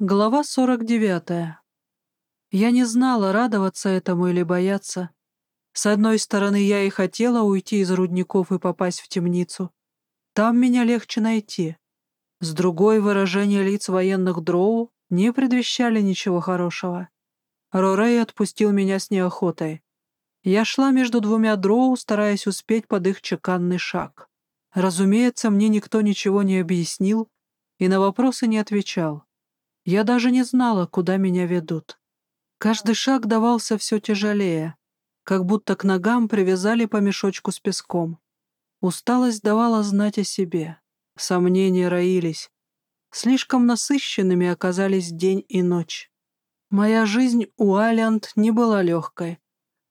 Глава 49. Я не знала, радоваться этому или бояться. С одной стороны, я и хотела уйти из рудников и попасть в темницу. Там меня легче найти. С другой, выражения лиц военных дроу не предвещали ничего хорошего. Рорей отпустил меня с неохотой. Я шла между двумя дроу, стараясь успеть под их чеканный шаг. Разумеется, мне никто ничего не объяснил и на вопросы не отвечал. Я даже не знала, куда меня ведут. Каждый шаг давался все тяжелее, как будто к ногам привязали по мешочку с песком. Усталость давала знать о себе. Сомнения роились. Слишком насыщенными оказались день и ночь. Моя жизнь у Алиант не была легкой.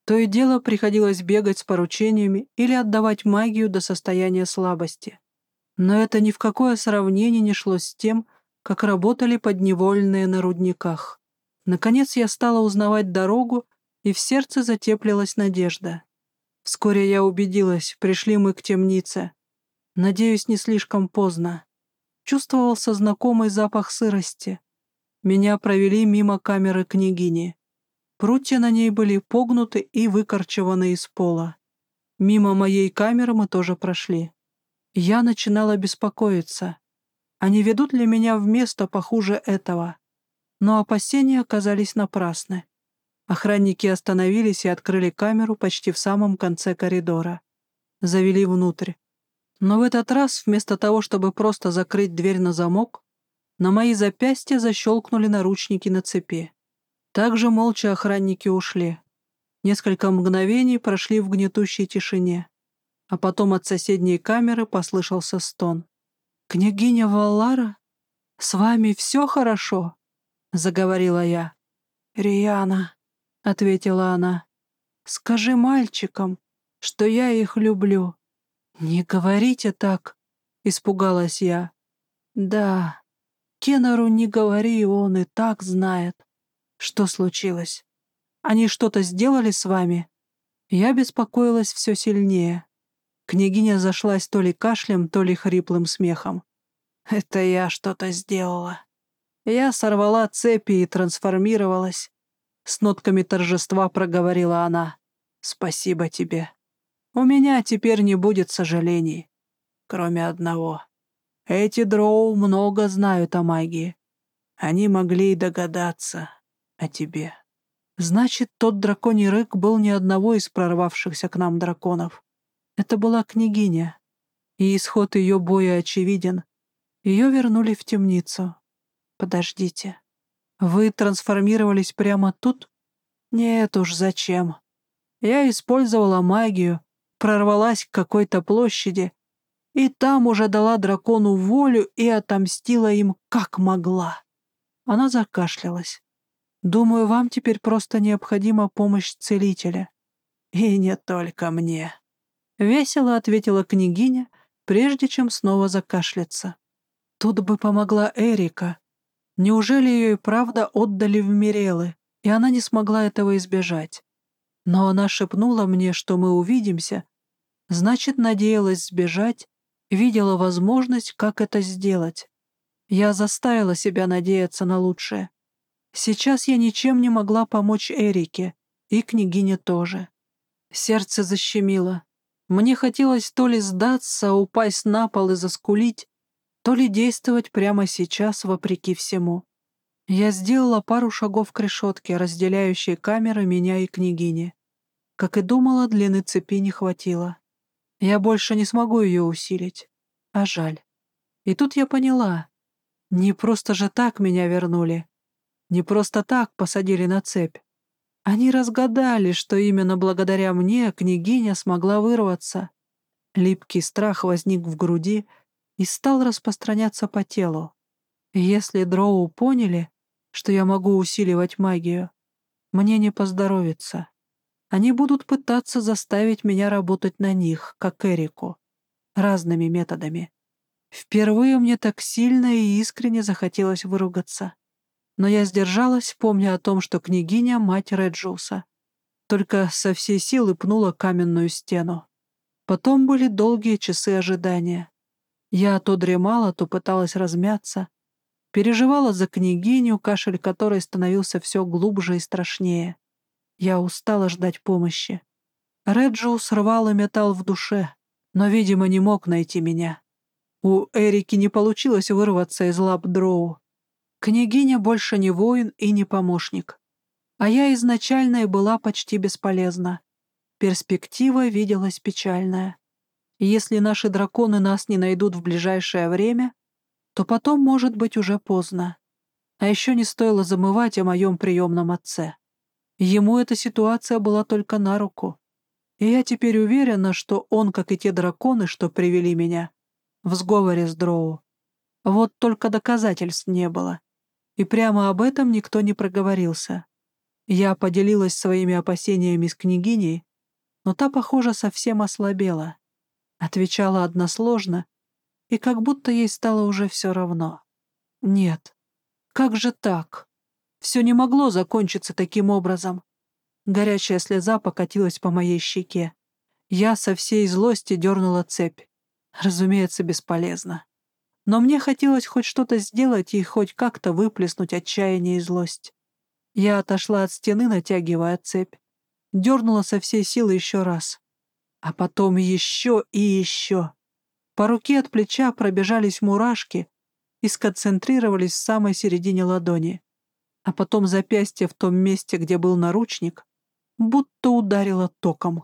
То и дело приходилось бегать с поручениями или отдавать магию до состояния слабости. Но это ни в какое сравнение не шло с тем, как работали подневольные на рудниках. Наконец я стала узнавать дорогу, и в сердце затеплилась надежда. Вскоре я убедилась, пришли мы к темнице. Надеюсь, не слишком поздно. Чувствовался знакомый запах сырости. Меня провели мимо камеры княгини. Прутья на ней были погнуты и выкорчеваны из пола. Мимо моей камеры мы тоже прошли. Я начинала беспокоиться. Они ведут ли меня в место похуже этого? Но опасения оказались напрасны. Охранники остановились и открыли камеру почти в самом конце коридора. Завели внутрь. Но в этот раз, вместо того, чтобы просто закрыть дверь на замок, на мои запястья защелкнули наручники на цепи. Также молча охранники ушли. Несколько мгновений прошли в гнетущей тишине. А потом от соседней камеры послышался стон. «Княгиня Валлара, с вами все хорошо?» — заговорила я. «Рияна», — ответила она, — «скажи мальчикам, что я их люблю». «Не говорите так», — испугалась я. «Да, Кеннеру не говори, он и так знает». «Что случилось? Они что-то сделали с вами?» Я беспокоилась все сильнее. Княгиня зашлась то ли кашлем, то ли хриплым смехом. «Это я что-то сделала. Я сорвала цепи и трансформировалась». С нотками торжества проговорила она. «Спасибо тебе. У меня теперь не будет сожалений. Кроме одного. Эти дроу много знают о магии. Они могли и догадаться о тебе. Значит, тот драконий рык был не одного из прорвавшихся к нам драконов. Это была княгиня, и исход ее боя очевиден. Ее вернули в темницу. Подождите. Вы трансформировались прямо тут? Нет уж, зачем? Я использовала магию, прорвалась к какой-то площади, и там уже дала дракону волю и отомстила им, как могла. Она закашлялась. Думаю, вам теперь просто необходима помощь целителя. И не только мне. — весело ответила княгиня, прежде чем снова закашляться. «Тут бы помогла Эрика. Неужели ее и правда отдали в Мирелы, и она не смогла этого избежать? Но она шепнула мне, что мы увидимся, значит, надеялась сбежать, видела возможность, как это сделать. Я заставила себя надеяться на лучшее. Сейчас я ничем не могла помочь Эрике, и княгине тоже. Сердце защемило. Мне хотелось то ли сдаться, упасть на пол и заскулить, то ли действовать прямо сейчас, вопреки всему. Я сделала пару шагов к решетке, разделяющей камеры меня и княгини. Как и думала, длины цепи не хватило. Я больше не смогу ее усилить. А жаль. И тут я поняла. Не просто же так меня вернули. Не просто так посадили на цепь. Они разгадали, что именно благодаря мне княгиня смогла вырваться. Липкий страх возник в груди и стал распространяться по телу. если дроу поняли, что я могу усиливать магию, мне не поздоровится. Они будут пытаться заставить меня работать на них, как Эрику, разными методами. Впервые мне так сильно и искренне захотелось выругаться но я сдержалась, помня о том, что княгиня — мать Реджуса. Только со всей силы пнула каменную стену. Потом были долгие часы ожидания. Я то дремала, то пыталась размяться. Переживала за княгиню, кашель которой становился все глубже и страшнее. Я устала ждать помощи. Реджиус рвал и металл в душе, но, видимо, не мог найти меня. У Эрики не получилось вырваться из лап Дроу. Княгиня больше не воин и не помощник. А я изначально и была почти бесполезна. Перспектива виделась печальная. Если наши драконы нас не найдут в ближайшее время, то потом может быть уже поздно. А еще не стоило замывать о моем приемном отце. Ему эта ситуация была только на руку. И я теперь уверена, что он, как и те драконы, что привели меня, в сговоре с Дроу. Вот только доказательств не было. И прямо об этом никто не проговорился. Я поделилась своими опасениями с княгиней, но та, похоже, совсем ослабела. Отвечала односложно, и как будто ей стало уже все равно. Нет, как же так? Все не могло закончиться таким образом. Горячая слеза покатилась по моей щеке. Я со всей злости дернула цепь. Разумеется, бесполезно. Но мне хотелось хоть что-то сделать и хоть как-то выплеснуть отчаяние и злость. Я отошла от стены, натягивая цепь. Дернула со всей силы еще раз. А потом еще и еще. По руке от плеча пробежались мурашки и сконцентрировались в самой середине ладони. А потом запястье в том месте, где был наручник, будто ударило током.